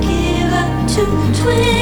give up to 20.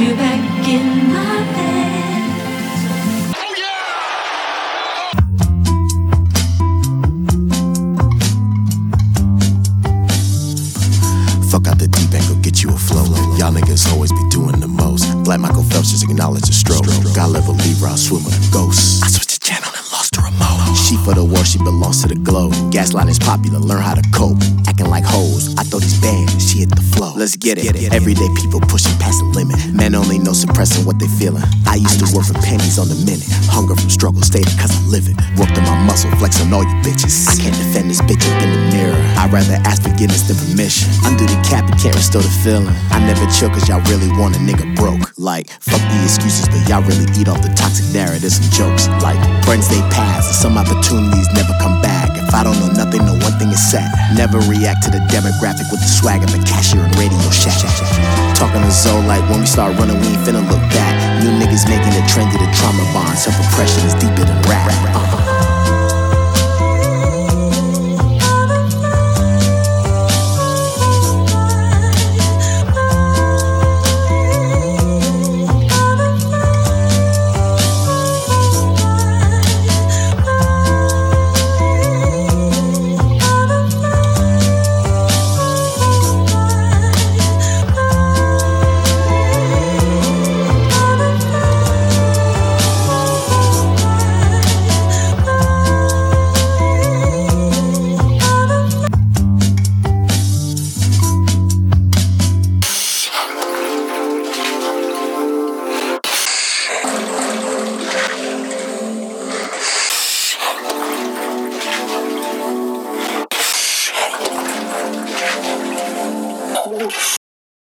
you back in my bed. Fuck out the deep end, go get you a flow. Y'all niggas always be doing the most. Black Michael Phelps just acknowledged the stroke. God level Libra, I She for the war, she belongs to the globe. Gaslighting is popular, learn how to cope. Acting like hoes, I throw these bands, she hit the flow. Let's get it. Everyday people pushing past the limit. Men only know suppressing what they feeling. I used to work for pennies on the minute. Hunger from struggle, stated cause I live it. Worked on my muscle, flex on all you bitches. I can't defend this bitch up in the mirror. I'd rather ask forgiveness than permission. Undo the cap, you can't restore the feeling. I never chill cause y'all really want a nigga broke. Like, fuck the excuses, but y'all really eat off the toxic narratives and jokes. Like, friends they pass, some opportunities never come back. If I don't know nothing, no one thing is sad. Never react to the demographic with the swag of a cashier and Radio Shack. Talking to Zoe like when we start running, we ain't finna look back. New niggas making it trendy, the trauma bond. Self oppression is deeper than rap. Uh-huh.